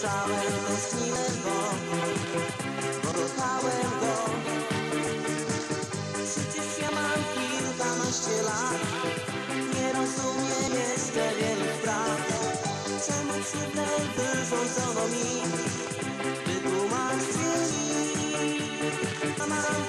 Słyszałem tęskninę, bo Pokochałem go. Przecież ja mam kilkanaście lat Nie rozumiem jeszcze wielu spraw. Czemu krzywdę wyrządzono mi Wytłumacz mi Mama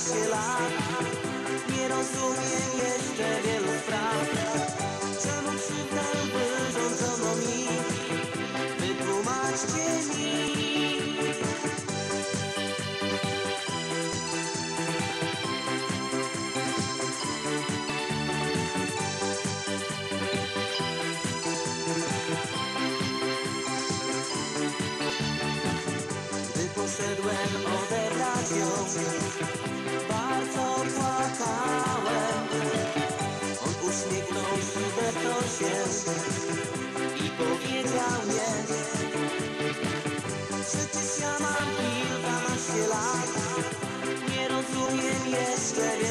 12 lat Nie rozumiem jeszcze wielu spraw. Czemu krzywdę wyrządzono mi? Wytłumaczcie mi. Poszedłem odebrać i powiedział nie. Przecież ja mam kilkanaście lat, nie rozumiem jeszcze.